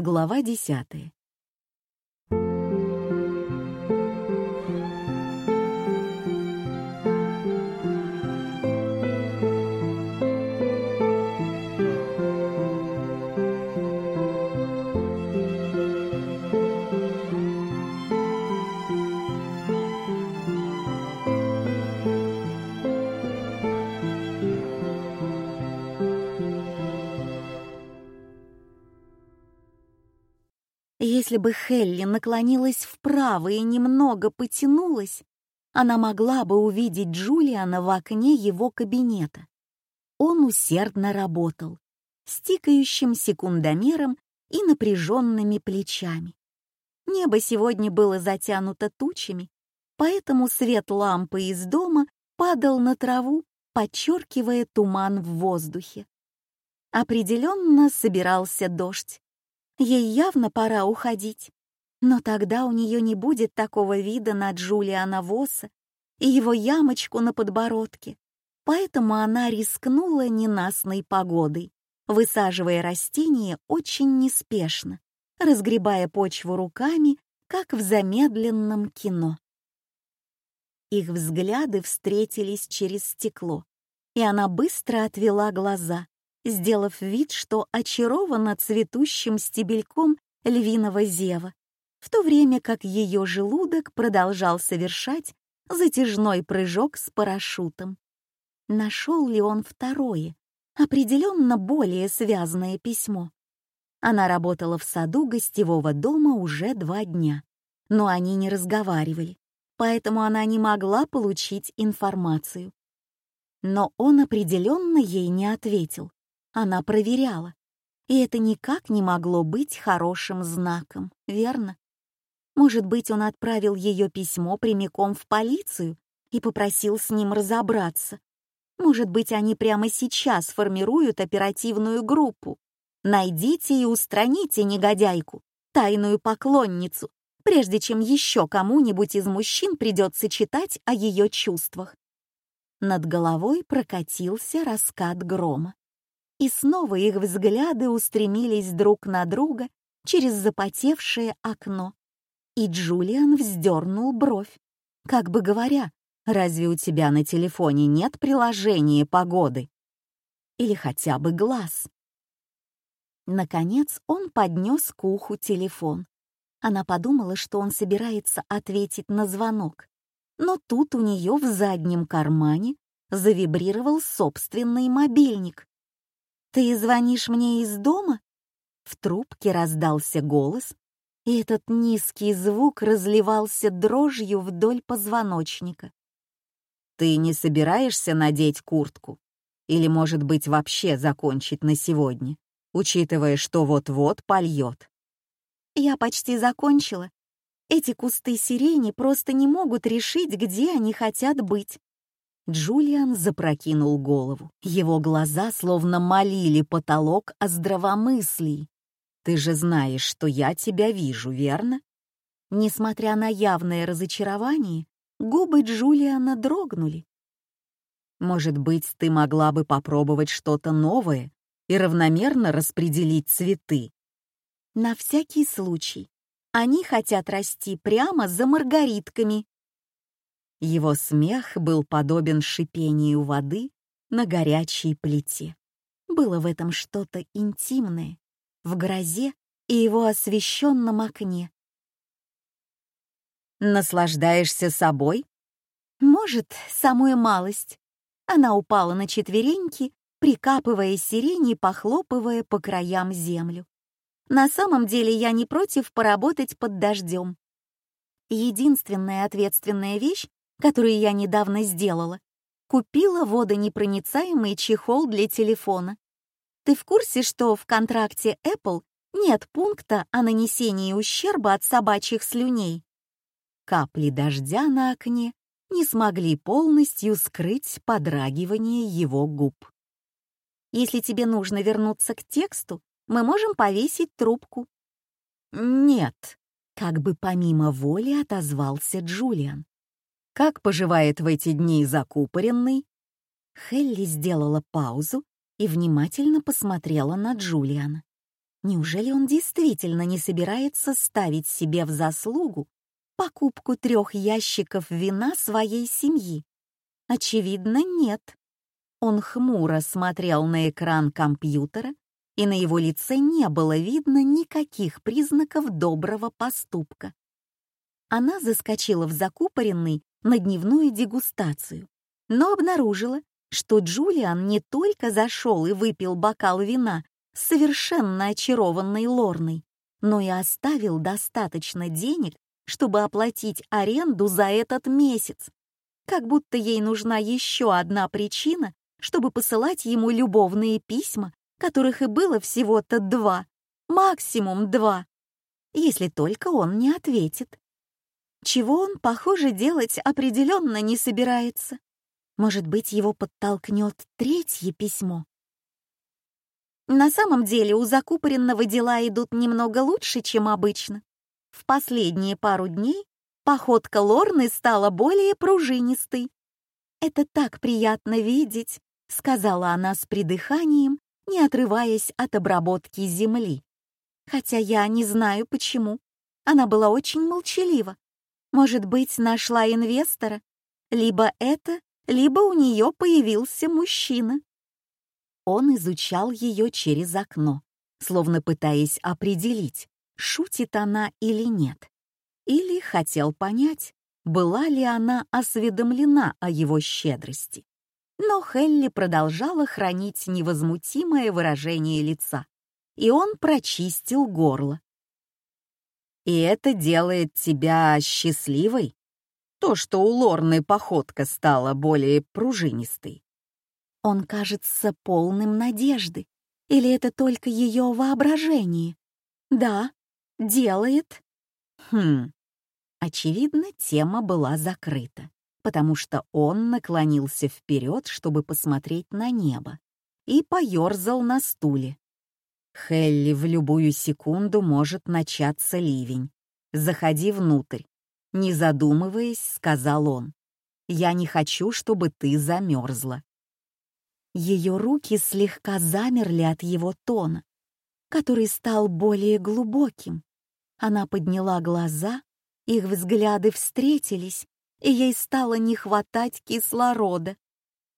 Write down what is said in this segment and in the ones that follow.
Глава десятая. Если бы Хелли наклонилась вправо и немного потянулась, она могла бы увидеть Джулиана в окне его кабинета. Он усердно работал, с тикающим секундомером и напряженными плечами. Небо сегодня было затянуто тучами, поэтому свет лампы из дома падал на траву, подчеркивая туман в воздухе. Определенно собирался дождь. Ей явно пора уходить. Но тогда у нее не будет такого вида на Джулиана Восса и его ямочку на подбородке. Поэтому она рискнула ненастной погодой, высаживая растения очень неспешно, разгребая почву руками, как в замедленном кино. Их взгляды встретились через стекло, и она быстро отвела глаза, сделав вид, что очарована цветущим стебельком львиного зева, в то время как ее желудок продолжал совершать затяжной прыжок с парашютом. Нашел ли он второе, определенно более связанное письмо? Она работала в саду гостевого дома уже два дня, но они не разговаривали, поэтому она не могла получить информацию. Но он определенно ей не ответил. Она проверяла. И это никак не могло быть хорошим знаком, верно? Может быть, он отправил ее письмо прямиком в полицию и попросил с ним разобраться. Может быть, они прямо сейчас формируют оперативную группу. Найдите и устраните негодяйку, тайную поклонницу, прежде чем еще кому-нибудь из мужчин придется читать о ее чувствах. Над головой прокатился раскат грома и снова их взгляды устремились друг на друга через запотевшее окно. И Джулиан вздернул бровь, как бы говоря, «Разве у тебя на телефоне нет приложения погоды?» Или хотя бы глаз. Наконец он поднес к уху телефон. Она подумала, что он собирается ответить на звонок, но тут у нее в заднем кармане завибрировал собственный мобильник. «Ты звонишь мне из дома?» В трубке раздался голос, и этот низкий звук разливался дрожью вдоль позвоночника. «Ты не собираешься надеть куртку? Или, может быть, вообще закончить на сегодня, учитывая, что вот-вот польет?» «Я почти закончила. Эти кусты сирени просто не могут решить, где они хотят быть. Джулиан запрокинул голову. Его глаза словно молили потолок о здравомыслии. «Ты же знаешь, что я тебя вижу, верно?» Несмотря на явное разочарование, губы Джулиана дрогнули. «Может быть, ты могла бы попробовать что-то новое и равномерно распределить цветы?» «На всякий случай. Они хотят расти прямо за маргаритками», его смех был подобен шипению воды на горячей плите. Было в этом что-то интимное, в грозе и его освещенном окне. «Наслаждаешься собой?» «Может, самую малость». Она упала на четвереньки, прикапывая сирень и похлопывая по краям землю. На самом деле я не против поработать под дождем. Единственная ответственная вещь, которую я недавно сделала. Купила водонепроницаемый чехол для телефона. Ты в курсе, что в контракте Apple нет пункта о нанесении ущерба от собачьих слюней? Капли дождя на окне не смогли полностью скрыть подрагивание его губ. Если тебе нужно вернуться к тексту, мы можем повесить трубку. Нет, как бы помимо воли отозвался Джулиан. Как поживает в эти дни закупоренный?» Хелли сделала паузу и внимательно посмотрела на Джулиана. Неужели он действительно не собирается ставить себе в заслугу покупку трех ящиков вина своей семьи? Очевидно, нет. Он хмуро смотрел на экран компьютера, и на его лице не было видно никаких признаков доброго поступка. Она заскочила в закупоренный на дневную дегустацию, но обнаружила, что Джулиан не только зашел и выпил бокал вина с совершенно очарованной Лорной, но и оставил достаточно денег, чтобы оплатить аренду за этот месяц. Как будто ей нужна еще одна причина, чтобы посылать ему любовные письма, которых и было всего-то два, максимум два, если только он не ответит. Чего он, похоже, делать определенно не собирается. Может быть, его подтолкнет третье письмо. На самом деле у закупоренного дела идут немного лучше, чем обычно. В последние пару дней походка Лорны стала более пружинистой. «Это так приятно видеть», — сказала она с придыханием, не отрываясь от обработки земли. Хотя я не знаю почему. Она была очень молчалива. Может быть, нашла инвестора? Либо это, либо у нее появился мужчина. Он изучал ее через окно, словно пытаясь определить, шутит она или нет. Или хотел понять, была ли она осведомлена о его щедрости. Но Хелли продолжала хранить невозмутимое выражение лица, и он прочистил горло. «И это делает тебя счастливой? То, что у Лорны походка стала более пружинистой?» Он кажется полным надежды. Или это только ее воображение? Да, делает. Хм. Очевидно, тема была закрыта, потому что он наклонился вперед, чтобы посмотреть на небо, и поерзал на стуле. Хелли в любую секунду может начаться ливень. Заходи внутрь. Не задумываясь, сказал он. Я не хочу, чтобы ты замерзла. Ее руки слегка замерли от его тона, который стал более глубоким. Она подняла глаза, их взгляды встретились, и ей стало не хватать кислорода.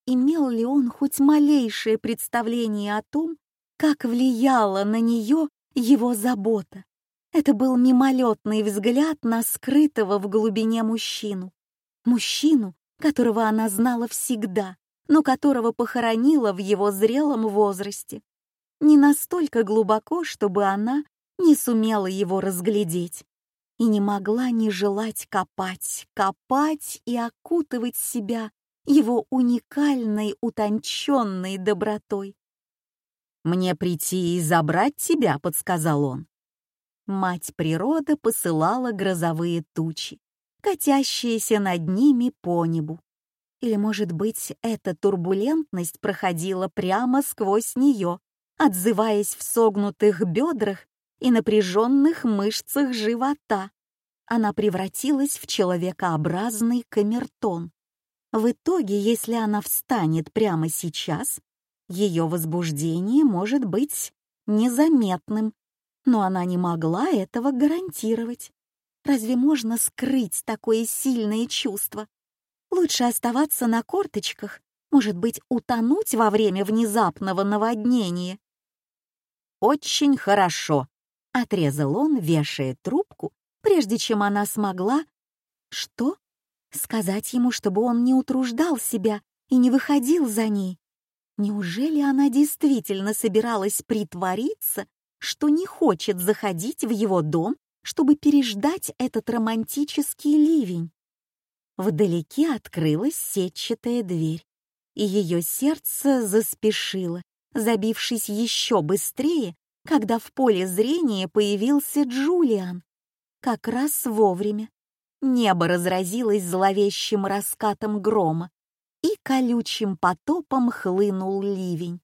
Имел ли он хоть малейшее представление о том, как влияла на нее его забота? Это был мимолетный взгляд на скрытого в глубине мужчину. Мужчину, которого она знала всегда, но которого похоронила в его зрелом возрасте. Не настолько глубоко, чтобы она не сумела его разглядеть и не могла не желать копать, копать и окутывать себя его уникальной, утонченной добротой. «Мне прийти и забрать тебя», — подсказал он. Мать природа посылала грозовые тучи, катящиеся над ними по небу. Или, может быть, эта турбулентность проходила прямо сквозь нее, отзываясь в согнутых бедрах и напряженных мышцах живота. Она превратилась в человекообразный камертон. В итоге, если она встанет прямо сейчас, ее возбуждение может быть незаметным, но она не могла этого гарантировать. Разве можно скрыть такое сильное чувство? Лучше оставаться на корточках, может быть, утонуть во время внезапного наводнения. «Очень хорошо», — отрезал он, вешая трубку, прежде чем она смогла... Что? Сказать ему, чтобы он не утруждал себя и не выходил за ней. Неужели она действительно собиралась притвориться, что не хочет заходить в его дом, чтобы переждать этот романтический ливень? Вдалеке открылась сетчатая дверь, и ее сердце заспешило, забившись еще быстрее, когда в поле зрения появился Джулиан. Как раз вовремя. Небо разразилось зловещим раскатом грома, колючим потопом хлынул ливень.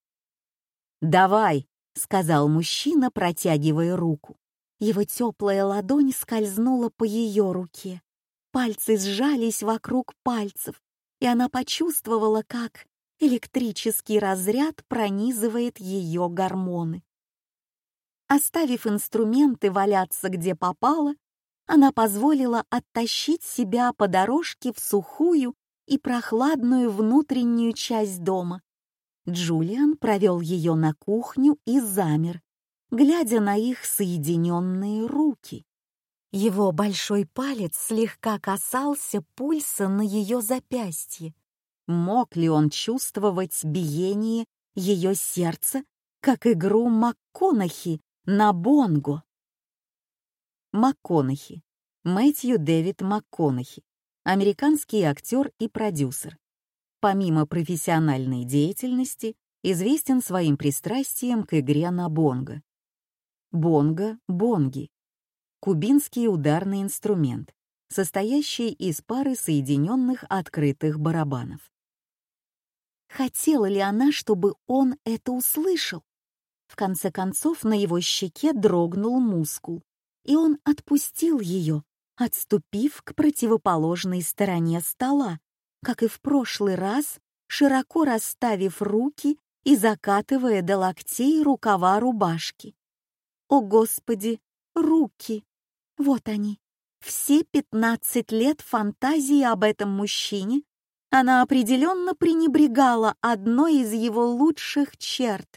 «Давай!» — сказал мужчина, протягивая руку. Его теплая ладонь скользнула по ее руке. Пальцы сжались вокруг пальцев, и она почувствовала, как электрический разряд пронизывает ее гормоны. Оставив инструменты валяться где попало, она позволила оттащить себя по дорожке в сухую и прохладную внутреннюю часть дома. Джулиан провел ее на кухню и замер, глядя на их соединенные руки. Его большой палец слегка касался пульса на ее запястье. Мог ли он чувствовать биение ее сердца, как игру МакКонахи на бонго? МакКонахи. Мэтью Дэвид МакКонахи. Американский актер и продюсер. Помимо профессиональной деятельности, известен своим пристрастием к игре на бонго. Бонго, бонги. Кубинский ударный инструмент, состоящий из пары соединенных открытых барабанов. Хотела ли она, чтобы он это услышал? В конце концов, на его щеке дрогнул мускул, и он отпустил ее, отступив к противоположной стороне стола, как и в прошлый раз, широко расставив руки и закатывая до локтей рукава рубашки. О, Господи, руки! Вот они. Все пятнадцать лет фантазии об этом мужчине она определенно пренебрегала одной из его лучших черт.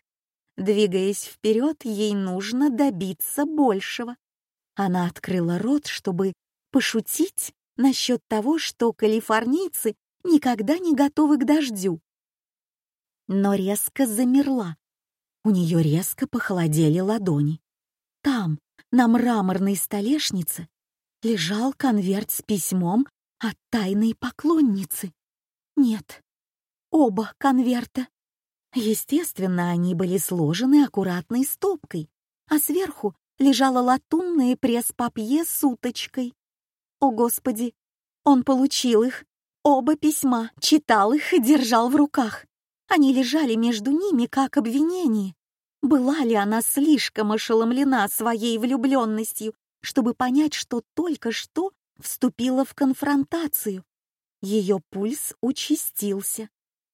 Двигаясь вперед, ей нужно добиться большего. Она открыла рот, чтобы пошутить насчет того, что калифорнийцы никогда не готовы к дождю. Но резко замерла. У нее резко похолодели ладони. Там, на мраморной столешнице, лежал конверт с письмом от тайной поклонницы. Нет, оба конверта. Естественно, они были сложены аккуратной стопкой, а сверху лежала латунная пресс-папье с уточкой. О, Господи! Он получил их. Оба письма, читал их и держал в руках. Они лежали между ними как обвинение. Была ли она слишком ошеломлена своей влюбленностью, чтобы понять, что только что вступила в конфронтацию? Ее пульс участился.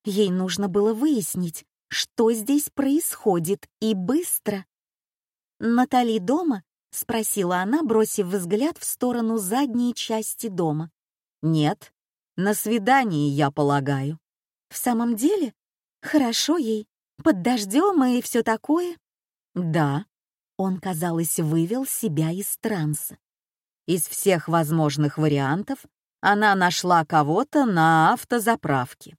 Ей нужно было выяснить, что здесь происходит, и быстро. «Натали дома?» — спросила она, бросив взгляд в сторону задней части дома. «Нет. На свидании, я полагаю». «В самом деле? Хорошо ей. Под дождем и все такое?» «Да». Он, казалось, вывел себя из транса. Из всех возможных вариантов она нашла кого-то на автозаправке.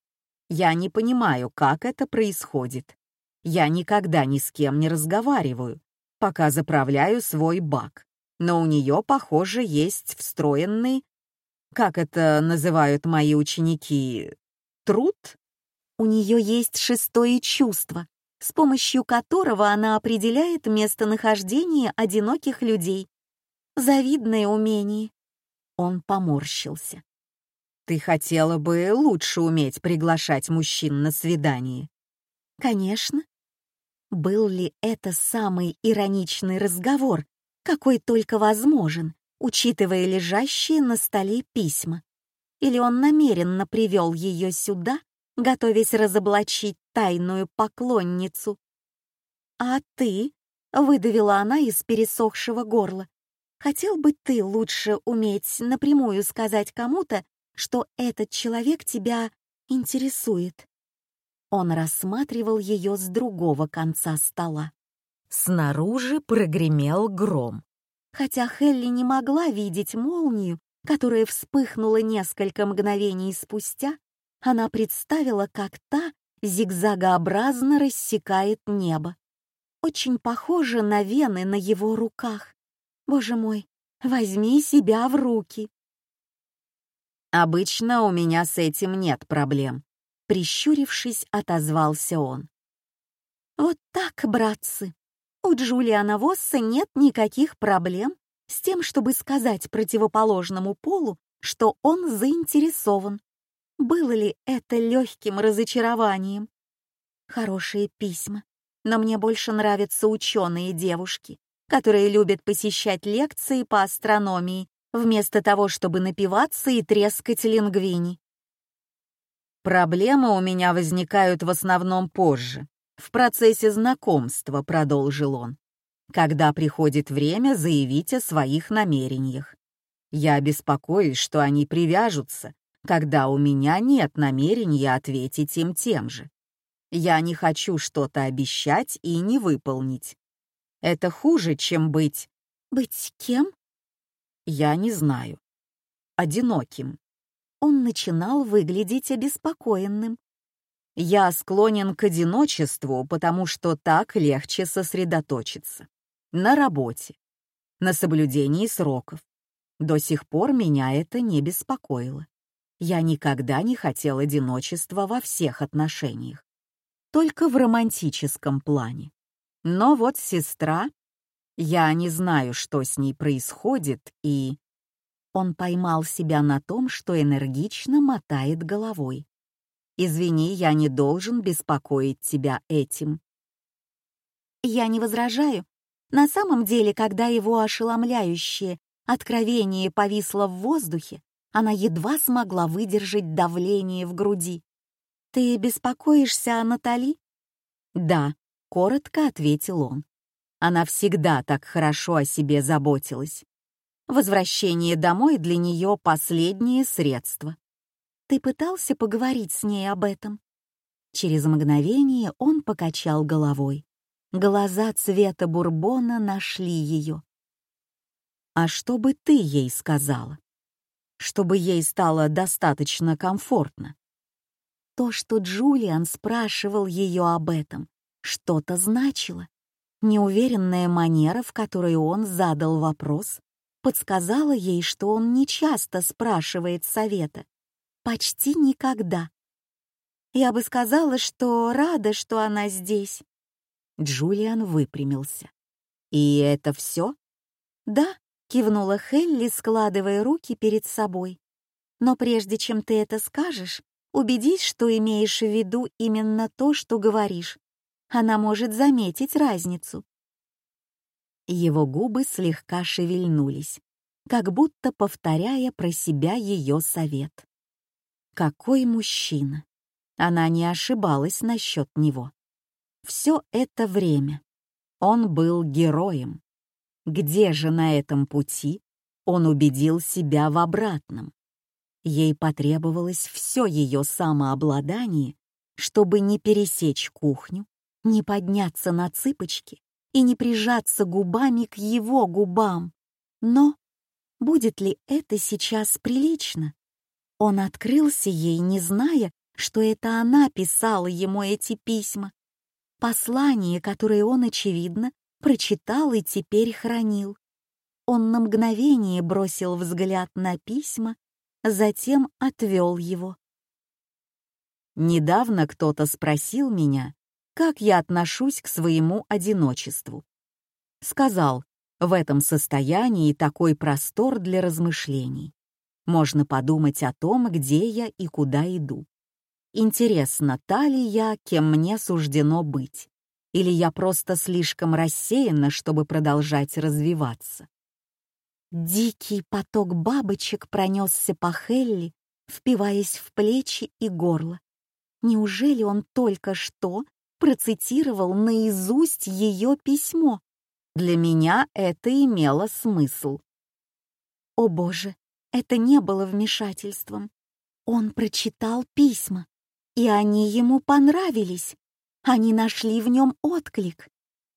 Я не понимаю, как это происходит. Я никогда ни с кем не разговариваю, пока заправляю свой бак. Но у нее, похоже, есть встроенный, как это называют мои ученики, труд? У нее есть шестое чувство, с помощью которого она определяет местонахождение одиноких людей. Завидное умение. Он поморщился. «Ты хотела бы лучше уметь приглашать мужчин на свидание?» «Конечно». Был ли это самый ироничный разговор, какой только возможен, учитывая лежащие на столе письма? Или он намеренно привел ее сюда, готовясь разоблачить тайную поклонницу? «А ты?» — выдавила она из пересохшего горла. Хотел бы ты лучше уметь напрямую сказать кому-то, что этот человек тебя интересует. Он рассматривал ее с другого конца стола. Снаружи прогремел гром. Хотя Хелли не могла видеть молнию, которая вспыхнула несколько мгновений спустя, она представила, как та зигзагообразно рассекает небо. Очень похоже на вены на его руках. Боже мой, возьми себя в руки. Обычно у меня с этим нет проблем, прищурившись, отозвался он. Вот так, братцы. У Джулиана Восса нет никаких проблем с тем, чтобы сказать противоположному полу, что он заинтересован. Было ли это легким разочарованием? Хорошие письма, но мне больше нравятся ученые девушки, которые любят посещать лекции по астрономии, вместо того, чтобы напиваться и трескать лингвини. «Проблемы у меня возникают в основном позже, в процессе знакомства», — продолжил он. когда приходит время заявить о своих намерениях. Я беспокоюсь, что они привяжутся, когда у меня нет намерения ответить им тем же. Я не хочу что-то обещать и не выполнить. Это хуже, чем быть... Быть кем? Я не знаю. Одиноким. Он начинал выглядеть обеспокоенным. Я склонен к одиночеству, потому что так легче сосредоточиться. На работе. На соблюдении сроков. До сих пор меня это не беспокоило. Я никогда не хотел одиночества во всех отношениях. Только в романтическом плане. Но вот сестра... Я не знаю, что с ней происходит, и... Он поймал себя на том, что энергично мотает головой. «Извини, я не должен беспокоить тебя этим». Я не возражаю. На самом деле, когда его ошеломляющее откровение повисло в воздухе, она едва смогла выдержать давление в груди. «Ты беспокоишься о Натали?» «Да», — коротко ответил он. Она всегда так хорошо о себе заботилась. Возвращение домой для нее — последнее средство. «Ты пытался поговорить с ней об этом?» Через мгновение он покачал головой. Глаза цвета бурбона нашли ее. «А что бы ты ей сказала? Чтобы ей стало достаточно комфортно?» То, что Джулиан спрашивал ее об этом, что-то значило. Неуверенная манера, в которой он задал вопрос, подсказала ей, что он не часто спрашивает совета. Почти никогда. Я бы сказала, что рада, что она здесь. Джулиан выпрямился. «И это все?» «Да», — кивнула Хелли, складывая руки перед собой. «Но прежде чем ты это скажешь, Убедись, что имеешь в виду именно то, что говоришь. Она может заметить разницу. Его губы слегка шевельнулись, как будто повторяя про себя ее совет. Какой мужчина! Она не ошибалась насчет него. Все это время он был героем. Где же на этом пути он убедил себя в обратном? Ей потребовалось все ее самообладание, чтобы не пересечь кухню, не подняться на цыпочки и не прижаться губами к его губам. Но будет ли это сейчас прилично? Он открылся ей, не зная, что это она писала ему эти письма. Послание, которое он, очевидно, прочитал и теперь хранил. Он на мгновение бросил взгляд на письма затем отвел его. Недавно кто-то спросил меня, как я отношусь к своему одиночеству. Сказал, в этом состоянии такой простор для размышлений. Можно подумать о том, где я и куда иду. Интересно, та ли я, кем мне суждено быть? Или я просто слишком рассеяна, чтобы продолжать развиваться? Дикий поток бабочек пронесся по Хелли, впиваясь в плечи и горло. Неужели он только что процитировал наизусть ее письмо? Для меня это имело смысл. О боже, это не было вмешательством. Он прочитал письма, и они ему понравились. Они нашли в нем отклик.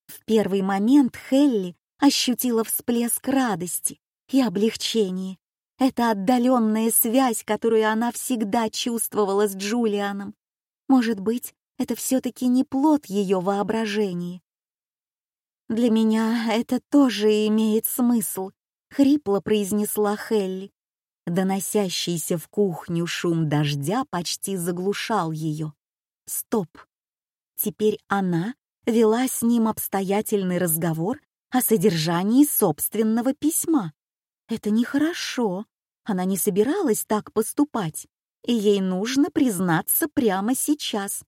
В первый момент Хелли ощутила всплеск радости и облегчения. Это отдаленная связь, которую она всегда чувствовала с Джулианом. Может быть, это все-таки не плод ее воображения. «Для меня это тоже имеет смысл», — хрипло произнесла Хелли. Доносящийся в кухню шум дождя почти заглушал ее. Стоп. Теперь она вела с ним обстоятельный разговор о содержании собственного письма. Это нехорошо. Она не собиралась так поступать, и ей нужно признаться прямо сейчас.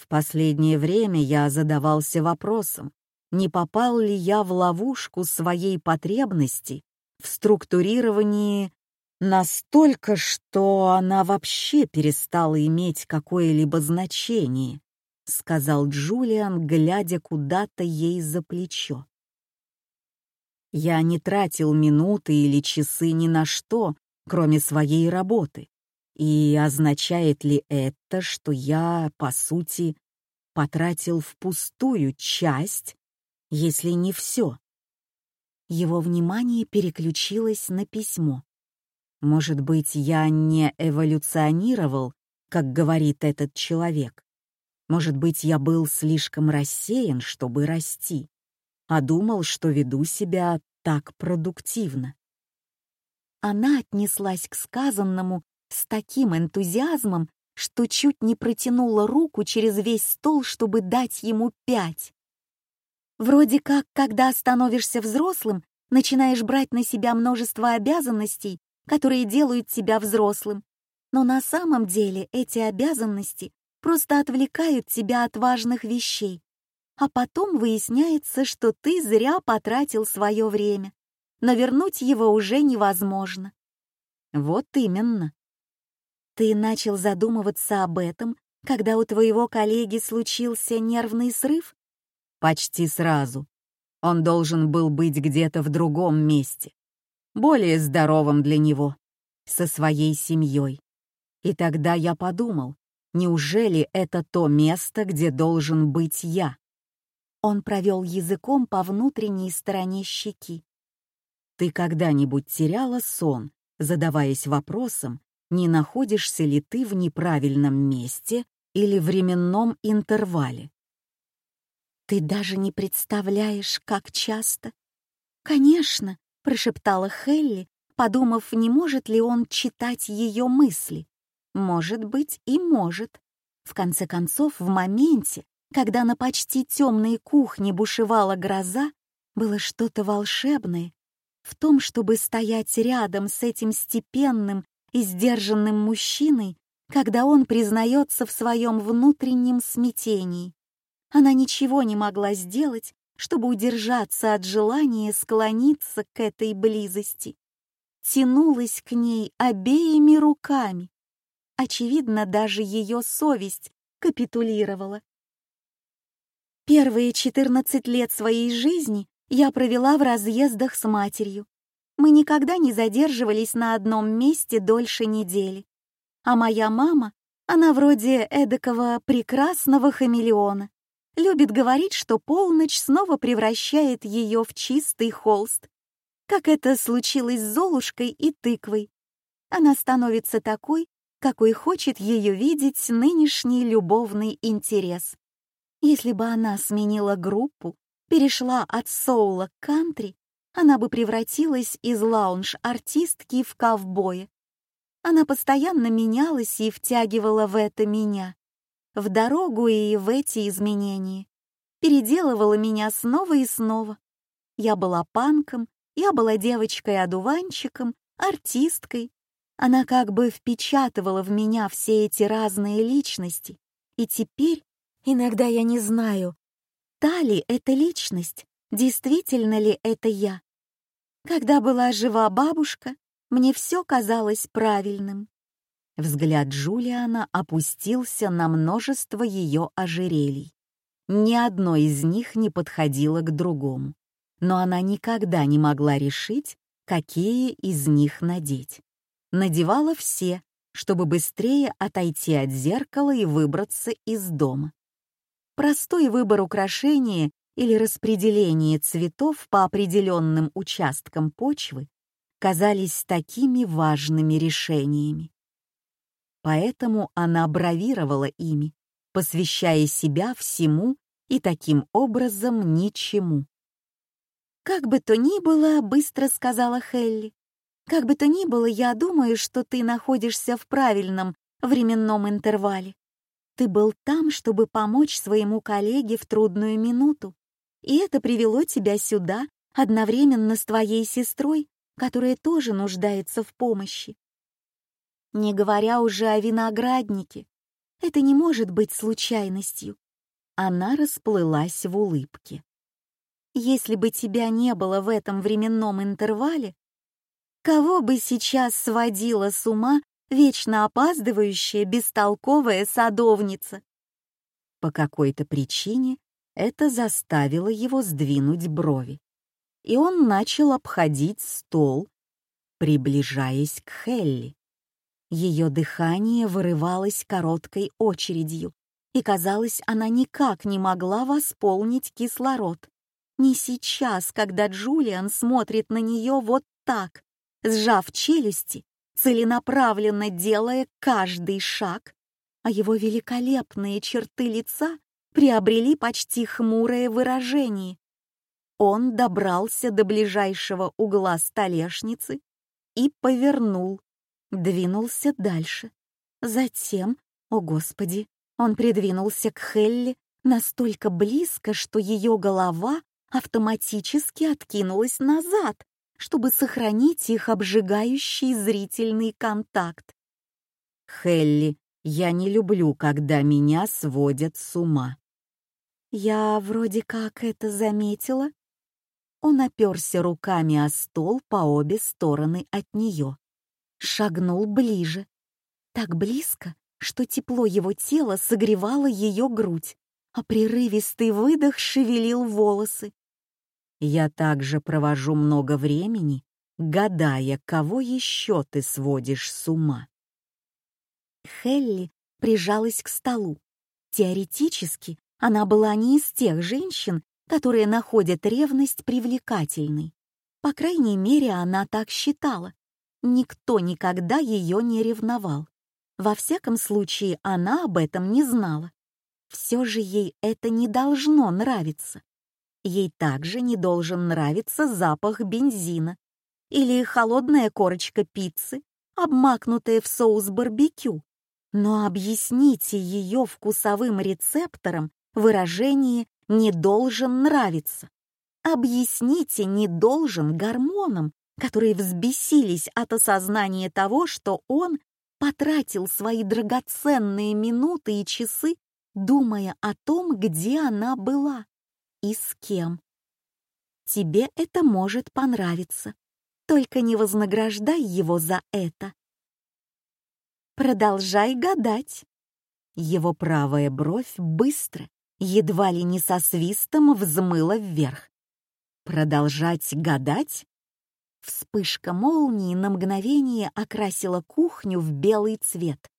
В последнее время я задавался вопросом, не попал ли я в ловушку своей потребности в структурировании настолько, что она вообще перестала иметь какое-либо значение. — сказал Джулиан, глядя куда-то ей за плечо. «Я не тратил минуты или часы ни на что, кроме своей работы. И означает ли это, что я, по сути, потратил впустую часть, если не все?» Его внимание переключилось на письмо. «Может быть, я не эволюционировал, как говорит этот человек?» Может быть, я был слишком рассеян, чтобы расти, а думал, что веду себя так продуктивно. Она отнеслась к сказанному с таким энтузиазмом, что чуть не протянула руку через весь стол, чтобы дать ему пять. Вроде как, когда становишься взрослым, начинаешь брать на себя множество обязанностей, которые делают тебя взрослым. Но на самом деле эти обязанности просто отвлекают тебя от важных вещей. А потом выясняется, что ты зря потратил свое время, но вернуть его уже невозможно. Вот именно. Ты начал задумываться об этом, когда у твоего коллеги случился нервный срыв? Почти сразу. Он должен был быть где-то в другом месте, более здоровым для него, со своей семьей. И тогда я подумал, Неужели это то место, где должен быть я? Он провел языком по внутренней стороне щеки. Ты когда-нибудь теряла сон, задаваясь вопросом, не находишься ли ты в неправильном месте или временном интервале? Ты даже не представляешь, как часто. Конечно, прошептала Хелли, подумав, не может ли он читать ее мысли. Может быть, и может. В конце концов, в моменте, когда на почти темной кухне бушевала гроза, было что-то волшебное в том, чтобы стоять рядом с этим степенным и сдержанным мужчиной, когда он признается в своем внутреннем смятении. Она ничего не могла сделать, чтобы удержаться от желания склониться к этой близости. Тянулась к ней обеими руками, Очевидно, даже ее совесть капитулировала. Первые 14 лет своей жизни я провела в разъездах с матерью. Мы никогда не задерживались на одном месте дольше недели. А моя мама, она вроде эдакого прекрасного хамелеона, любит говорить, что полночь снова превращает ее в чистый холст, как это случилось с Золушкой и тыквой. Она становится такой, какой хочет ее видеть нынешний любовный интерес. Если бы она сменила группу, перешла от соула к кантри, она бы превратилась из лаунж-артистки в ковбоя. Она постоянно менялась и втягивала в это меня, в дорогу и в эти изменения. Переделывала меня снова и снова. Я была панком, я была девочкой-одуванчиком, артисткой, она как бы впечатывала в меня все эти разные личности. И теперь иногда я не знаю, та ли это личность, действительно ли это я. Когда была жива бабушка, мне все казалось правильным. Взгляд Джулиана опустился на множество ее ожерелий. Ни одно из них не подходило к другому, но она никогда не могла решить, какие из них надеть надевала все, чтобы быстрее отойти от зеркала и выбраться из дома. Простой выбор украшения или распределение цветов по определенным участкам почвы казались такими важными решениями. Поэтому она бравировала ими, посвящая себя всему и таким образом ничему. «Как бы то ни было», — быстро сказала Хелли, как бы то ни было, я думаю, что ты находишься в правильном временном интервале. Ты был там, чтобы помочь своему коллеге в трудную минуту, и это привело тебя сюда одновременно с твоей сестрой, которая тоже нуждается в помощи. Не говоря уже о винограднике, это не может быть случайностью. Она расплылась в улыбке. Если бы тебя не было в этом временном интервале, Кого бы сейчас сводила с ума вечно опаздывающая бестолковая садовница? По какой-то причине это заставило его сдвинуть брови. И он начал обходить стол, приближаясь к Хелли. Ее дыхание вырывалось короткой очередью, и, казалось, она никак не могла восполнить кислород. Не сейчас, когда Джулиан смотрит на нее вот так, сжав челюсти, целенаправленно делая каждый шаг, а его великолепные черты лица приобрели почти хмурое выражение. Он добрался до ближайшего угла столешницы и повернул, двинулся дальше. Затем, о господи, он придвинулся к Хелли настолько близко, что ее голова автоматически откинулась назад, чтобы сохранить их обжигающий зрительный контакт. «Хелли, я не люблю, когда меня сводят с ума». «Я вроде как это заметила». Он оперся руками о стол по обе стороны от нее. Шагнул ближе. Так близко, что тепло его тела согревало ее грудь, а прерывистый выдох шевелил волосы. Я также провожу много времени, гадая, кого еще ты сводишь с ума. Хелли прижалась к столу. Теоретически, она была не из тех женщин, которые находят ревность привлекательной. По крайней мере, она так считала. Никто никогда ее не ревновал. Во всяком случае, она об этом не знала. Все же ей это не должно нравиться. Ей также не должен нравиться запах бензина или холодная корочка пиццы, обмакнутая в соус барбекю. Но объясните ее вкусовым рецепторам выражение «не должен нравиться». Объясните «не должен» гормонам, которые взбесились от осознания того, что он потратил свои драгоценные минуты и часы, думая о том, где она была и с кем. Тебе это может понравиться, только не вознаграждай его за это. Продолжай гадать. Его правая бровь быстро, едва ли не со свистом, взмыла вверх. Продолжать гадать? Вспышка молнии на мгновение окрасила кухню в белый цвет.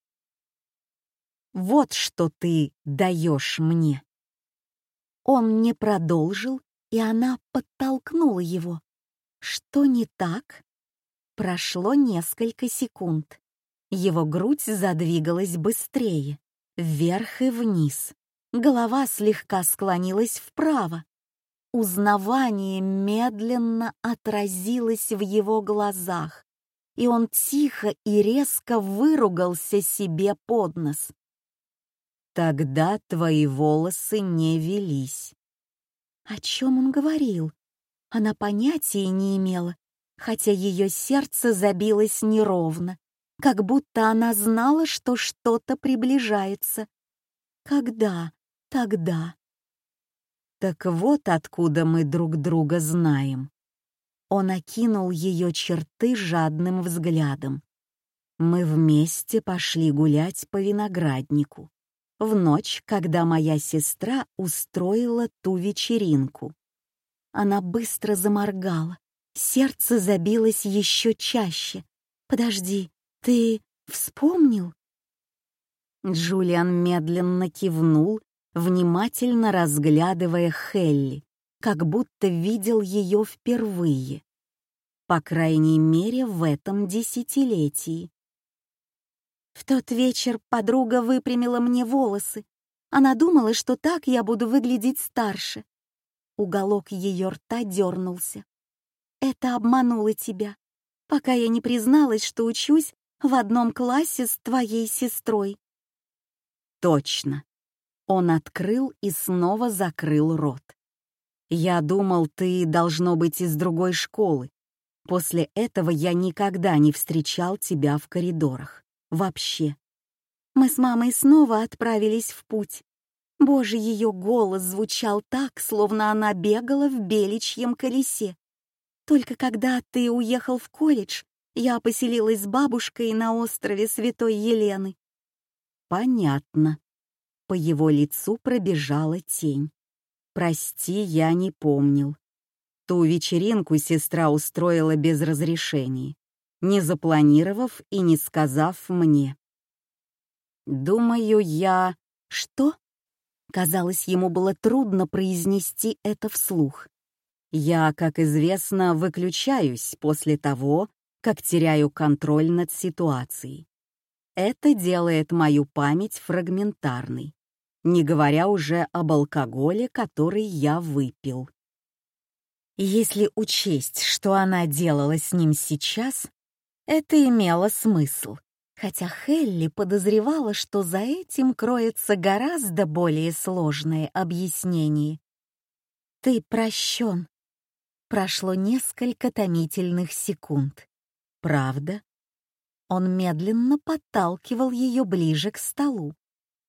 «Вот что ты даешь мне!» Он не продолжил, и она подтолкнула его. Что не так? Прошло несколько секунд. Его грудь задвигалась быстрее, вверх и вниз. Голова слегка склонилась вправо. Узнавание медленно отразилось в его глазах, и он тихо и резко выругался себе под нос. Тогда твои волосы не велись. О чем он говорил? Она понятия не имела, хотя ее сердце забилось неровно, как будто она знала, что что-то приближается. Когда? Тогда. Так вот откуда мы друг друга знаем. Он окинул ее черты жадным взглядом. Мы вместе пошли гулять по винограднику в ночь, когда моя сестра устроила ту вечеринку. Она быстро заморгала, сердце забилось еще чаще. «Подожди, ты вспомнил?» Джулиан медленно кивнул, внимательно разглядывая Хелли, как будто видел ее впервые. По крайней мере, в этом десятилетии. В тот вечер подруга выпрямила мне волосы. Она думала, что так я буду выглядеть старше. Уголок ее рта дернулся. Это обмануло тебя, пока я не призналась, что учусь в одном классе с твоей сестрой. Точно. Он открыл и снова закрыл рот. Я думал, ты должно быть из другой школы. После этого я никогда не встречал тебя в коридорах вообще. Мы с мамой снова отправились в путь. Боже, ее голос звучал так, словно она бегала в беличьем колесе. Только когда ты уехал в колледж, я поселилась с бабушкой на острове Святой Елены. Понятно. По его лицу пробежала тень. «Прости, я не помнил. Ту вечеринку сестра устроила без разрешения, не запланировав и не сказав мне. Думаю, я... Что? Казалось, ему было трудно произнести это вслух. Я, как известно, выключаюсь после того, как теряю контроль над ситуацией. Это делает мою память фрагментарной, не говоря уже об алкоголе, который я выпил. Если учесть, что она делала с ним сейчас, это имело смысл, хотя Хелли подозревала, что за этим кроется гораздо более сложное объяснение. «Ты прощен». Прошло несколько томительных секунд. «Правда?» Он медленно подталкивал ее ближе к столу.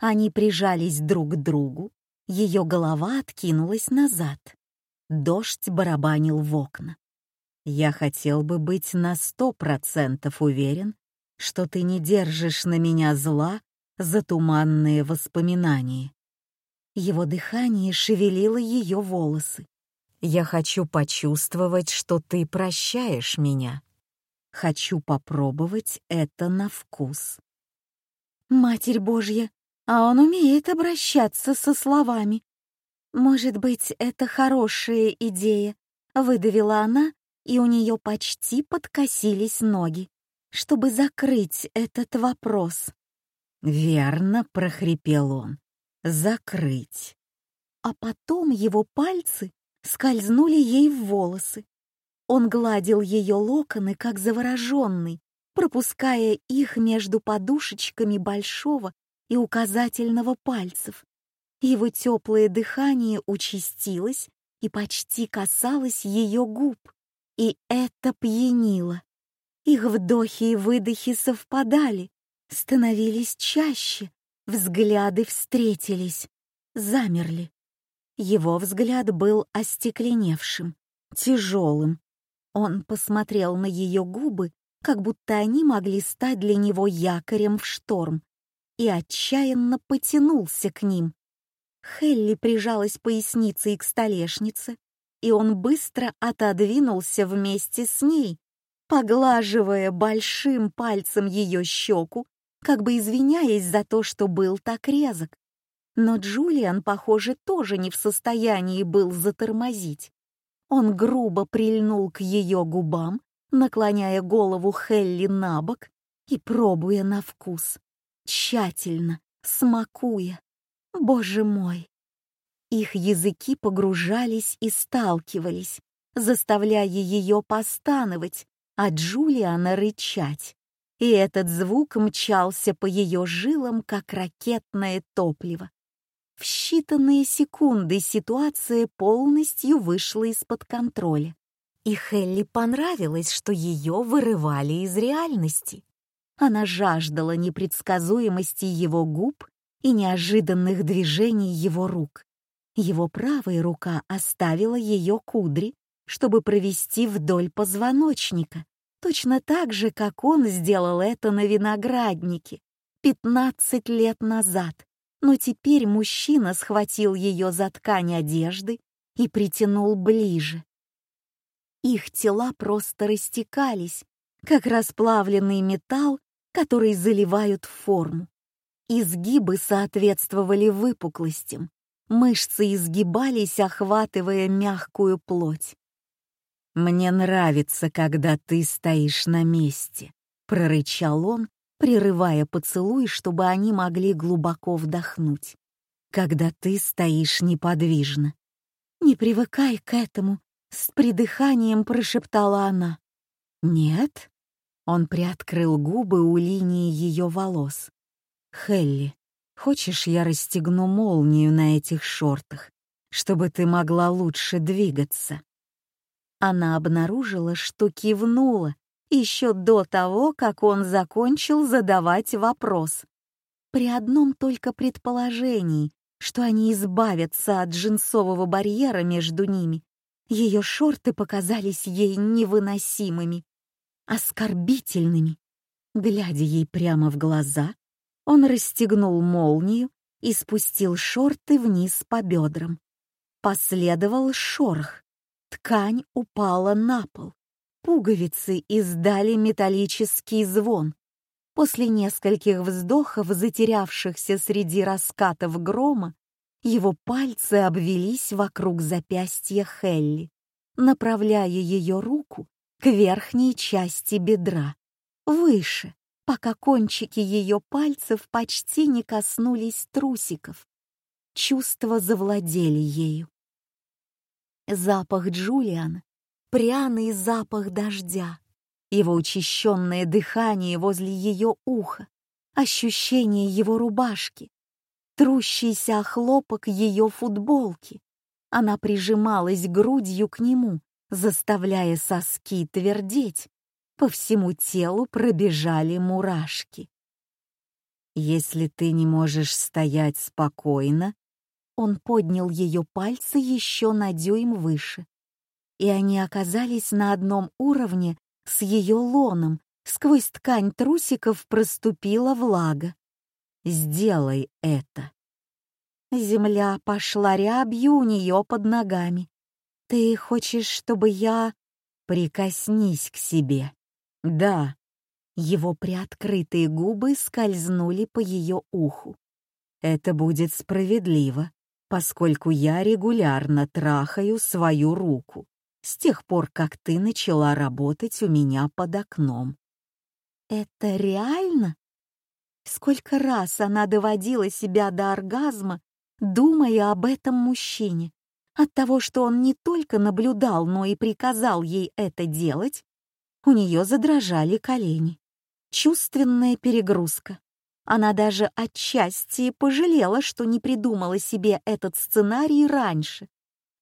Они прижались друг к другу, ее голова откинулась назад. Дождь барабанил в окна. «Я хотел бы быть на сто процентов уверен, что ты не держишь на меня зла за туманные воспоминания». Его дыхание шевелило ее волосы. «Я хочу почувствовать, что ты прощаешь меня. Хочу попробовать это на вкус». «Матерь Божья, а он умеет обращаться со словами», «Может быть, это хорошая идея», — выдавила она, и у нее почти подкосились ноги, чтобы закрыть этот вопрос. «Верно», — прохрипел он, — «закрыть». А потом его пальцы скользнули ей в волосы. Он гладил ее локоны, как завороженный, пропуская их между подушечками большого и указательного пальцев, его теплое дыхание участилось и почти касалось ее губ, и это пьянило. Их вдохи и выдохи совпадали, становились чаще, взгляды встретились, замерли. Его взгляд был остекленевшим, тяжелым. Он посмотрел на ее губы, как будто они могли стать для него якорем в шторм, и отчаянно потянулся к ним, Хелли прижалась поясницей к столешнице, и он быстро отодвинулся вместе с ней, поглаживая большим пальцем ее щеку, как бы извиняясь за то, что был так резок. Но Джулиан, похоже, тоже не в состоянии был затормозить. Он грубо прильнул к ее губам, наклоняя голову Хелли на бок и пробуя на вкус, тщательно, смакуя. Боже мой! Их языки погружались и сталкивались, заставляя ее постановать, а Джулиана рычать. И этот звук мчался по ее жилам, как ракетное топливо. В считанные секунды ситуация полностью вышла из-под контроля. И Хелли понравилось, что ее вырывали из реальности. Она жаждала непредсказуемости его губ и неожиданных движений его рук. Его правая рука оставила ее кудри, чтобы провести вдоль позвоночника, точно так же, как он сделал это на винограднике 15 лет назад. Но теперь мужчина схватил ее за ткань одежды и притянул ближе. Их тела просто растекались, как расплавленный металл, который заливают в форму. Изгибы соответствовали выпуклостям, мышцы изгибались, охватывая мягкую плоть. «Мне нравится, когда ты стоишь на месте», — прорычал он, прерывая поцелуй, чтобы они могли глубоко вдохнуть. «Когда ты стоишь неподвижно». «Не привыкай к этому», — с придыханием прошептала она. «Нет?» Он приоткрыл губы у линии ее волос. «Хелли, хочешь, я расстегну молнию на этих шортах, чтобы ты могла лучше двигаться?» Она обнаружила, что кивнула еще до того, как он закончил задавать вопрос. При одном только предположении, что они избавятся от джинсового барьера между ними, ее шорты показались ей невыносимыми, оскорбительными. Глядя ей прямо в глаза, он расстегнул молнию и спустил шорты вниз по бедрам. Последовал шорох. Ткань упала на пол. Пуговицы издали металлический звон. После нескольких вздохов, затерявшихся среди раскатов грома, его пальцы обвелись вокруг запястья Хелли, направляя ее руку к верхней части бедра, выше, пока кончики ее пальцев почти не коснулись трусиков. Чувства завладели ею. Запах Джулиана, пряный запах дождя, его учащенное дыхание возле ее уха, ощущение его рубашки, трущийся хлопок ее футболки. Она прижималась грудью к нему, заставляя соски твердеть. По всему телу пробежали мурашки. «Если ты не можешь стоять спокойно», он поднял ее пальцы еще на дюйм выше, и они оказались на одном уровне с ее лоном, сквозь ткань трусиков проступила влага. «Сделай это». Земля пошла рябью у нее под ногами. «Ты хочешь, чтобы я...» «Прикоснись к себе». «Да». Его приоткрытые губы скользнули по ее уху. «Это будет справедливо, поскольку я регулярно трахаю свою руку с тех пор, как ты начала работать у меня под окном». «Это реально?» Сколько раз она доводила себя до оргазма, думая об этом мужчине. От того, что он не только наблюдал, но и приказал ей это делать, у нее задрожали колени. Чувственная перегрузка. Она даже отчасти пожалела, что не придумала себе этот сценарий раньше.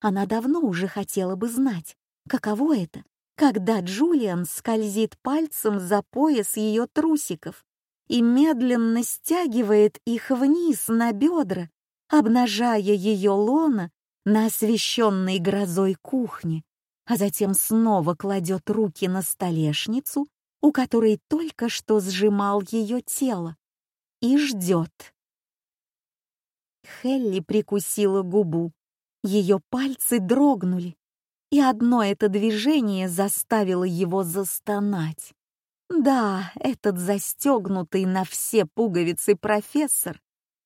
Она давно уже хотела бы знать, каково это, когда Джулиан скользит пальцем за пояс ее трусиков и медленно стягивает их вниз на бедра, обнажая ее лона на освещенной грозой кухне, а затем снова кладет руки на столешницу, у которой только что сжимал ее тело, и ждет. Хелли прикусила губу, ее пальцы дрогнули, и одно это движение заставило его застонать. Да, этот застегнутый на все пуговицы профессор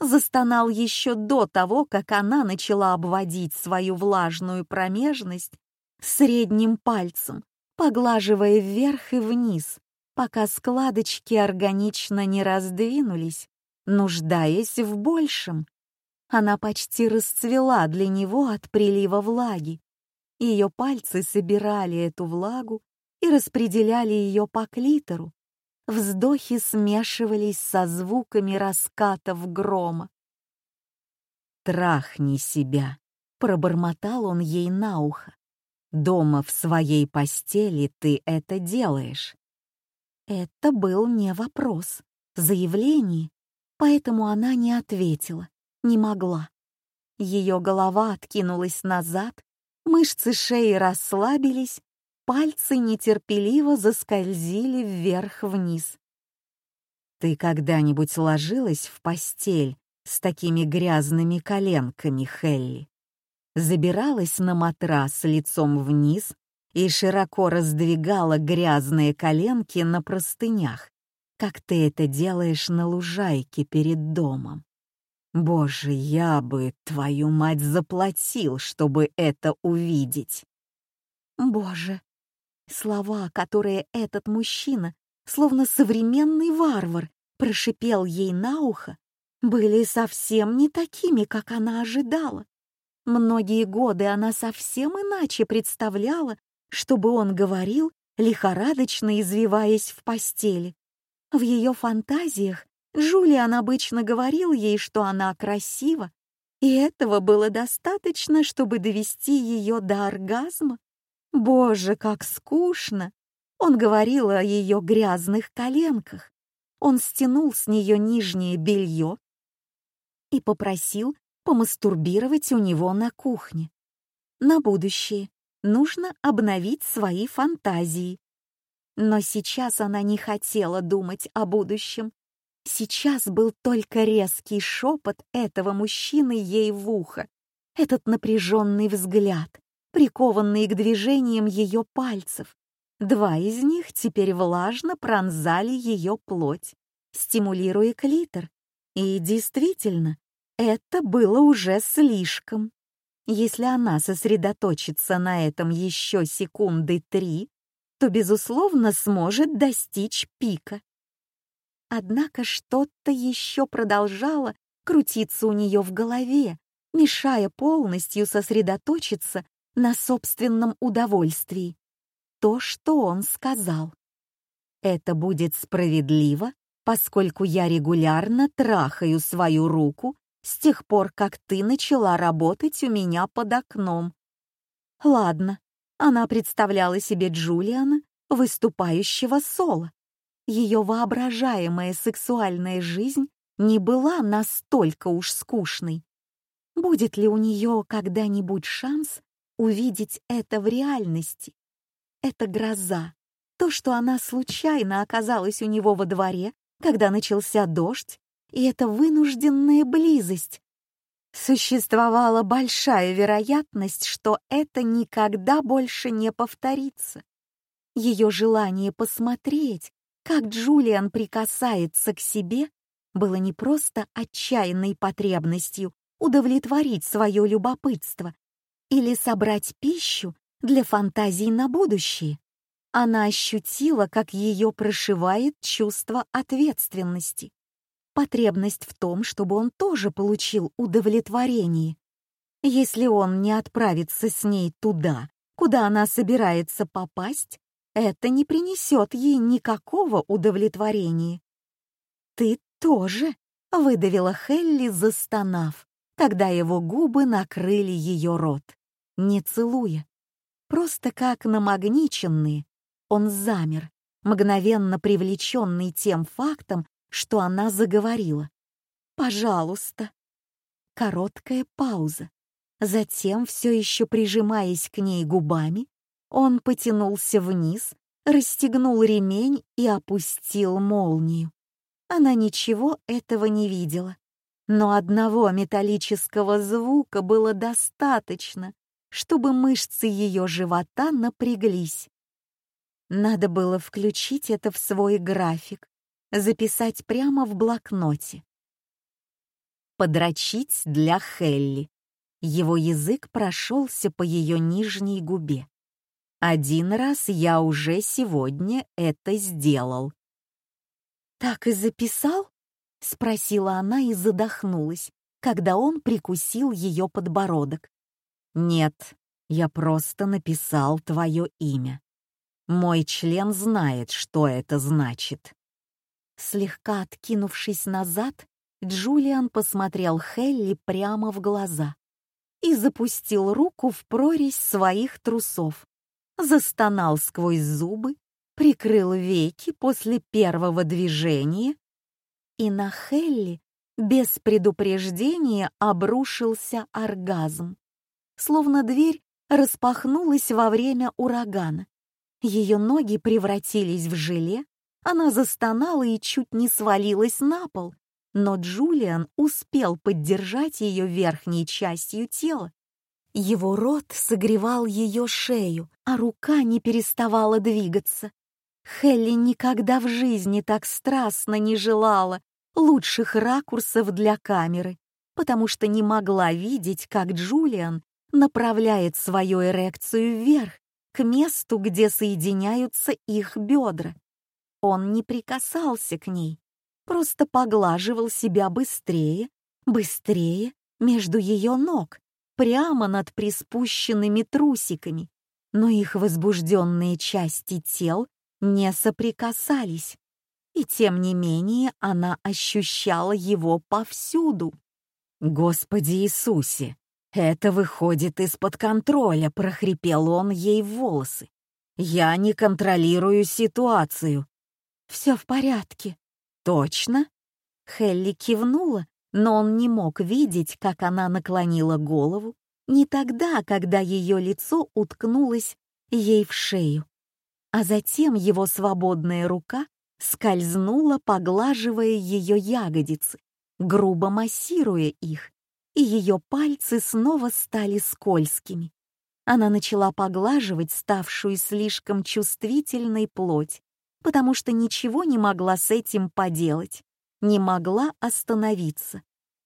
застонал еще до того, как она начала обводить свою влажную промежность средним пальцем, поглаживая вверх и вниз, пока складочки органично не раздвинулись, нуждаясь в большем. Она почти расцвела для него от прилива влаги. Ее пальцы собирали эту влагу и распределяли ее по клитору, Вздохи смешивались со звуками раскатов грома. «Трахни себя», — пробормотал он ей на ухо. «Дома в своей постели ты это делаешь». Это был не вопрос, заявление, поэтому она не ответила, не могла. Ее голова откинулась назад, мышцы шеи расслабились, Пальцы нетерпеливо заскользили вверх-вниз. «Ты когда-нибудь ложилась в постель с такими грязными коленками, Хелли?» Забиралась на матрас лицом вниз и широко раздвигала грязные коленки на простынях, как ты это делаешь на лужайке перед домом. Боже, я бы, твою мать, заплатил, чтобы это увидеть. Боже, Слова, которые этот мужчина, словно современный варвар, прошипел ей на ухо, были совсем не такими, как она ожидала. Многие годы она совсем иначе представляла, чтобы он говорил, лихорадочно извиваясь в постели. В ее фантазиях Джулиан обычно говорил ей, что она красива, и этого было достаточно, чтобы довести ее до оргазма. Боже, как скучно! Он говорил о ее грязных коленках. Он стянул с нее нижнее белье и попросил помастурбировать у него на кухне. На будущее нужно обновить свои фантазии. Но сейчас она не хотела думать о будущем. Сейчас был только резкий шепот этого мужчины ей в ухо, этот напряженный взгляд, прикованный к движениям ее пальцев. Два из них теперь влажно пронзали ее плоть, стимулируя клитор. И действительно, это было уже слишком. Если она сосредоточится на этом еще секунды три, то, безусловно, сможет достичь пика. Однако что-то еще продолжало крутиться у нее в голове, мешая полностью сосредоточиться на собственном удовольствии. То, что он сказал. Это будет справедливо, поскольку я регулярно трахаю свою руку с тех пор, как ты начала работать у меня под окном. Ладно, она представляла себе Джулиана, выступающего соло. Ее воображаемая сексуальная жизнь не была настолько уж скучной. Будет ли у нее когда-нибудь шанс увидеть это в реальности? Это гроза, то, что она случайно оказалась у него во дворе, когда начался дождь, и это вынужденная близость. Существовала большая вероятность, что это никогда больше не повторится. Ее желание посмотреть, как Джулиан прикасается к себе, было не просто отчаянной потребностью удовлетворить свое любопытство или собрать пищу для фантазий на будущее. Она ощутила, как ее прошивает чувство ответственности. Потребность в том, чтобы он тоже получил удовлетворение. Если он не отправится с ней туда, куда она собирается попасть, это не принесет ей никакого удовлетворения. «Ты тоже», — выдавила Хелли, застонав, когда его губы накрыли ее рот, не целуя. Просто как намагниченный, он замер, мгновенно привлеченный тем фактом, что она заговорила. «Пожалуйста». Короткая пауза. Затем, все еще прижимаясь к ней губами, он потянулся вниз, расстегнул ремень и опустил молнию. Она ничего этого не видела, но одного металлического звука было достаточно, чтобы мышцы ее живота напряглись. Надо было включить это в свой график, записать прямо в блокноте. Подрочить для Хелли. Его язык прошелся по ее нижней губе. Один раз я уже сегодня это сделал. «Так и записал?» — спросила она и задохнулась, когда он прикусил ее подбородок. «Нет, я просто написал твое имя. Мой член знает, что это значит». Слегка откинувшись назад, Джулиан посмотрел Хелли прямо в глаза и запустил руку в прорезь своих трусов застонал сквозь зубы, прикрыл веки после первого движения, и на Хелли без предупреждения обрушился оргазм. Словно дверь распахнулась во время урагана. Ее ноги превратились в желе, она застонала и чуть не свалилась на пол, но Джулиан успел поддержать ее верхней частью тела его рот согревал ее шею, а рука не переставала двигаться. Хелли никогда в жизни так страстно не желала лучших ракурсов для камеры, потому что не могла видеть, как Джулиан направляет свою эрекцию вверх, к месту, где соединяются их бедра. Он не прикасался к ней, просто поглаживал себя быстрее, быстрее между ее ног, прямо над приспущенными трусиками, но их возбужденные части тел не соприкасались. И тем не менее она ощущала его повсюду. «Господи Иисусе, это выходит из-под контроля», — прохрипел он ей в волосы. «Я не контролирую ситуацию». «Все в порядке». «Точно?» Хелли кивнула, но он не мог видеть, как она наклонила голову, не тогда, когда ее лицо уткнулось ей в шею, а затем его свободная рука скользнула, поглаживая ее ягодицы, грубо массируя их, и ее пальцы снова стали скользкими. Она начала поглаживать ставшую слишком чувствительной плоть, потому что ничего не могла с этим поделать, не могла остановиться,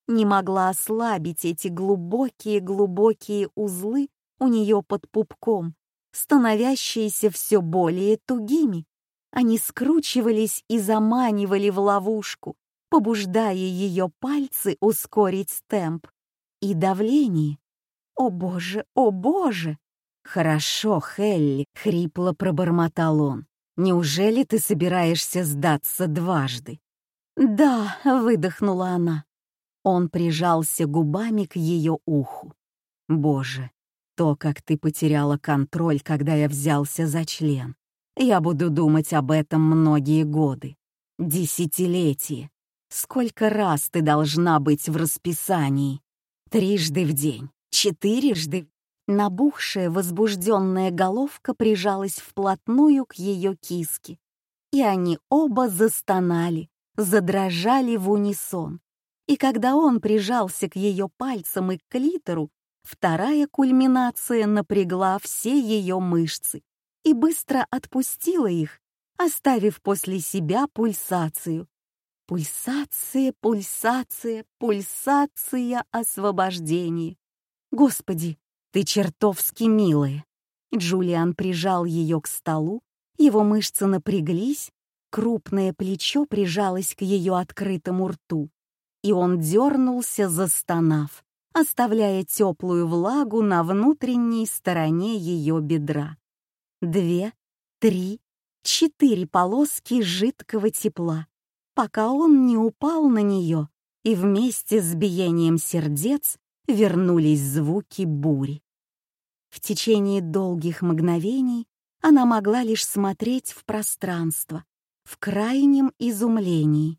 не могла ослабить эти глубокие-глубокие узлы у нее под пупком, становящиеся все более тугими. Они скручивались и заманивали в ловушку, побуждая ее пальцы ускорить темп и давление. «О боже, о боже!» «Хорошо, Хелли», — хрипло пробормотал он. «Неужели ты собираешься сдаться дважды?» «Да», — выдохнула она. Он прижался губами к ее уху. «Боже, то, как ты потеряла контроль, когда я взялся за член. Я буду думать об этом многие годы, десятилетия. Сколько раз ты должна быть в расписании? Трижды в день, четырежды. Набухшая возбужденная головка прижалась вплотную к ее киске, и они оба застонали, задрожали в унисон. И когда он прижался к ее пальцам и к клитору, вторая кульминация напрягла все ее мышцы и быстро отпустила их, оставив после себя пульсацию, Пульсация, пульсация, пульсация освобождения. Господи, ты чертовски милая. Джулиан прижал ее к столу, его мышцы напряглись, крупное плечо прижалось к ее открытому рту, и он дернулся, застонав, оставляя теплую влагу на внутренней стороне ее бедра. Две, три, четыре полоски жидкого тепла пока он не упал на нее, и вместе с биением сердец вернулись звуки бури. В течение долгих мгновений она могла лишь смотреть в пространство, в крайнем изумлении.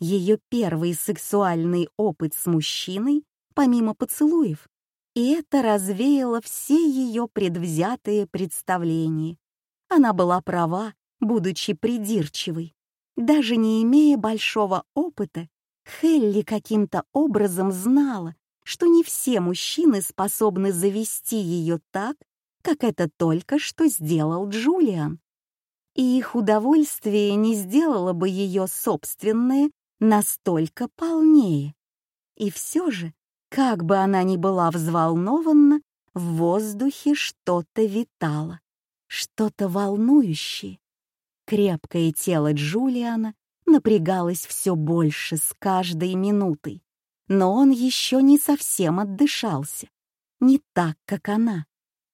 Ее первый сексуальный опыт с мужчиной, помимо поцелуев, и это развеяло все ее предвзятые представления. Она была права, будучи придирчивой. Даже не имея большого опыта, Хелли каким-то образом знала, что не все мужчины способны завести ее так, как это только что сделал Джулиан. И их удовольствие не сделало бы ее собственное настолько полнее. И все же, как бы она ни была взволнована, в воздухе что-то витало, что-то волнующее, Крепкое тело Джулиана напрягалось все больше с каждой минутой, но он еще не совсем отдышался, не так, как она.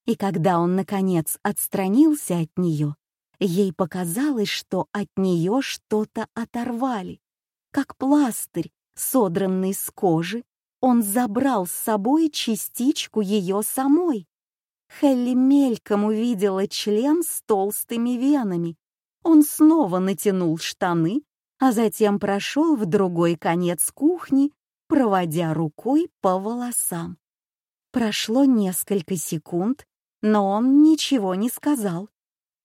И когда он, наконец, отстранился от нее, ей показалось, что от нее что-то оторвали. Как пластырь, содранный с кожи, он забрал с собой частичку ее самой. Хелли мельком увидела член с толстыми венами, он снова натянул штаны, а затем прошел в другой конец кухни, проводя рукой по волосам. Прошло несколько секунд, но он ничего не сказал.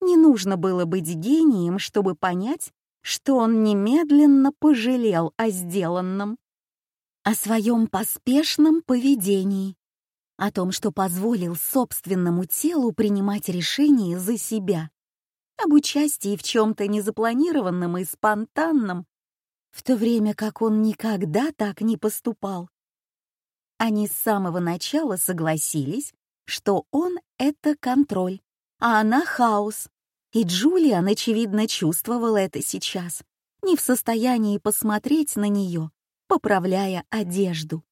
Не нужно было быть гением, чтобы понять, что он немедленно пожалел о сделанном, о своем поспешном поведении, о том, что позволил собственному телу принимать решения за себя об участии в чем-то незапланированном и спонтанном, в то время как он никогда так не поступал. Они с самого начала согласились, что он — это контроль, а она — хаос. И Джулиан, очевидно, чувствовал это сейчас, не в состоянии посмотреть на нее, поправляя одежду.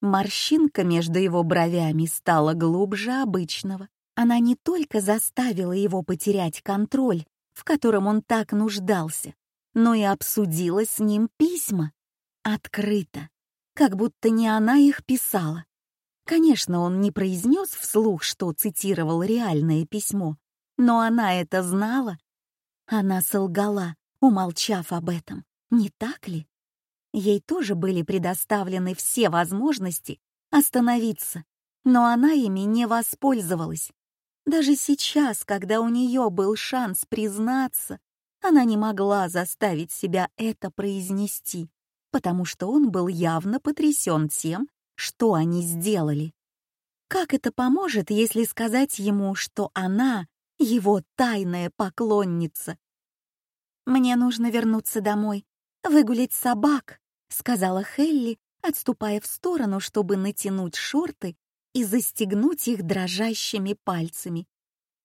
Морщинка между его бровями стала глубже обычного. Она не только заставила его потерять контроль, в котором он так нуждался, но и обсудила с ним письма. Открыто, как будто не она их писала. Конечно, он не произнес вслух, что цитировал реальное письмо, но она это знала. Она солгала, умолчав об этом, не так ли? Ей тоже были предоставлены все возможности остановиться, но она ими не воспользовалась. Даже сейчас, когда у нее был шанс признаться, Она не могла заставить себя это произнести, потому что он был явно потрясен тем, что они сделали. Как это поможет, если сказать ему, что она — его тайная поклонница? «Мне нужно вернуться домой, выгулять собак», — сказала Хелли, отступая в сторону, чтобы натянуть шорты и застегнуть их дрожащими пальцами.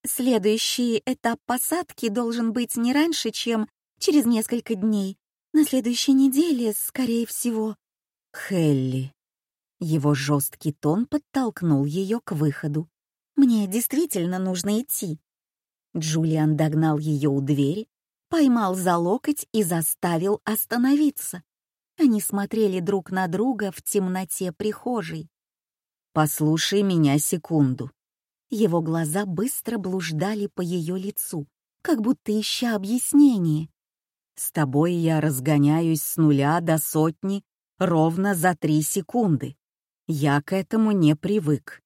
Следующий этап посадки должен быть не раньше, чем через несколько дней. На следующей неделе, скорее всего. Хелли. Его жесткий тон подтолкнул ее к выходу. Мне действительно нужно идти. Джулиан догнал ее у двери, поймал за локоть и заставил остановиться. Они смотрели друг на друга в темноте прихожей. «Послушай меня секунду», его глаза быстро блуждали по ее лицу, как будто ища объяснение. «С тобой я разгоняюсь с нуля до сотни ровно за три секунды. Я к этому не привык.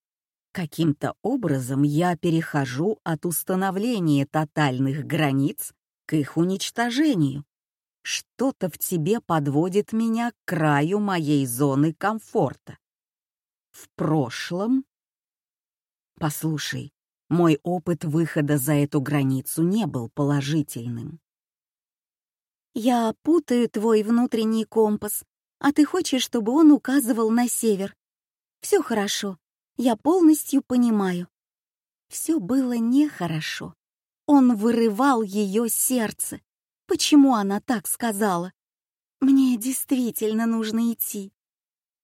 Каким-то образом я перехожу от установления тотальных границ к их уничтожению. Что-то в тебе подводит меня к краю моей зоны комфорта. В прошлом Послушай, мой опыт выхода за эту границу не был положительным. Я путаю твой внутренний компас, а ты хочешь, чтобы он указывал на север. Все хорошо, я полностью понимаю. Все было нехорошо. Он вырывал ее сердце. Почему она так сказала? Мне действительно нужно идти.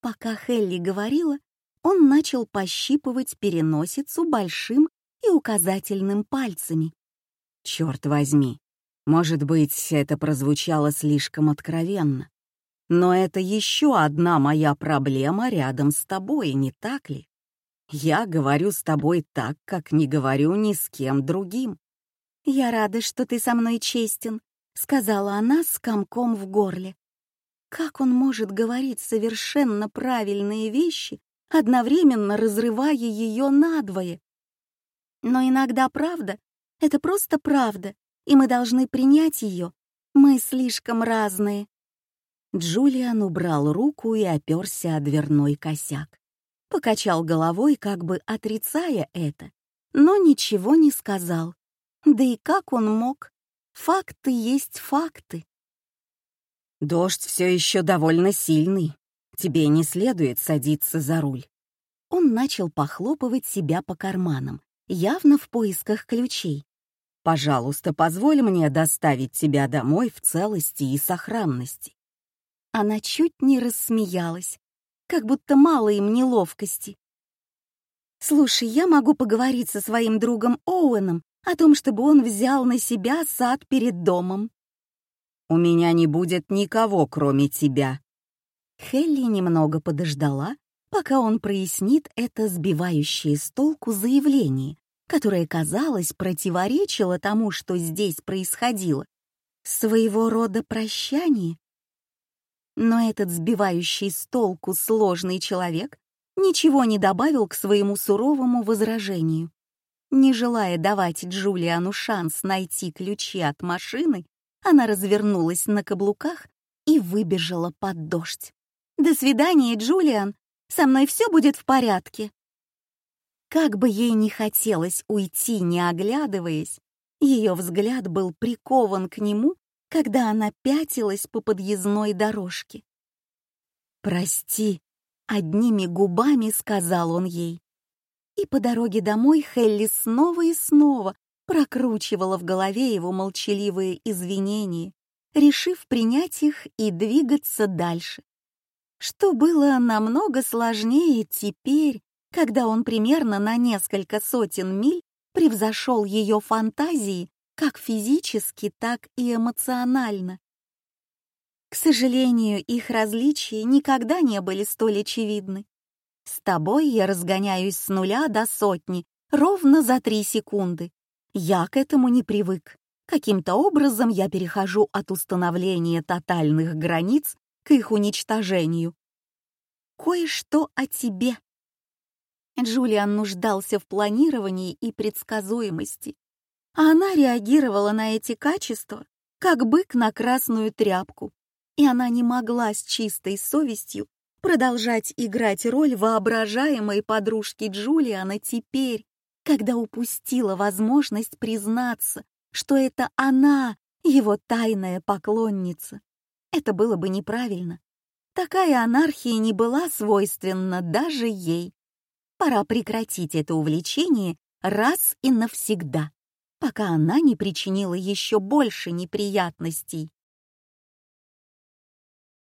Пока Хелли говорила, он начал пощипывать переносицу большим и указательным пальцами. «Черт возьми, может быть, это прозвучало слишком откровенно. Но это еще одна моя проблема рядом с тобой, не так ли? Я говорю с тобой так, как не говорю ни с кем другим». «Я рада, что ты со мной честен», — сказала она с комком в горле. Как он может говорить совершенно правильные вещи одновременно разрывая ее надвое. Но иногда правда — это просто правда, и мы должны принять ее. Мы слишком разные. Джулиан убрал руку и оперся о дверной косяк. Покачал головой, как бы отрицая это, но ничего не сказал. Да и как он мог? Факты есть факты. Дождь все еще довольно сильный. Тебе не следует садиться за руль. Он начал похлопывать себя по карманам, явно в поисках ключей. «Пожалуйста, позволь мне доставить тебя домой в целости и сохранности». Она чуть не рассмеялась, как будто мало им неловкости. «Слушай, я могу поговорить со своим другом Оуэном о том, чтобы он взял на себя сад перед домом». «У меня не будет никого, кроме тебя», Хелли немного подождала, пока он прояснит это сбивающее с толку заявление, которое, казалось, противоречило тому, что здесь происходило. Своего рода прощание. Но этот сбивающий с толку сложный человек ничего не добавил к своему суровому возражению. Не желая давать Джулиану шанс найти ключи от машины, она развернулась на каблуках и выбежала под дождь. «До свидания, Джулиан. Со мной все будет в порядке». Как бы ей ни хотелось уйти, не оглядываясь, ее взгляд был прикован к нему, когда она пятилась по подъездной дорожке. «Прости», — одними губами сказал он ей. И по дороге домой Хелли снова и снова прокручивала в голове его молчаливые извинения, решив принять их и двигаться дальше что было намного сложнее теперь, когда он примерно на несколько сотен миль превзошел ее фантазии как физически, так и эмоционально. К сожалению, их различия никогда не были столь очевидны. С тобой я разгоняюсь с нуля до сотни ровно за три секунды. Я к этому не привык. Каким-то образом я перехожу от установления тотальных границ к их уничтожению. Кое-что о тебе. Джулиан нуждался в планировании и предсказуемости, а она реагировала на эти качества как бык на красную тряпку, и она не могла с чистой совестью продолжать играть роль воображаемой подружки Джулиана теперь, когда упустила возможность признаться, что это она, его тайная поклонница. Это было бы неправильно. Такая анархия не была свойственна даже ей. Пора прекратить это увлечение раз и навсегда, пока она не причинила еще больше неприятностей.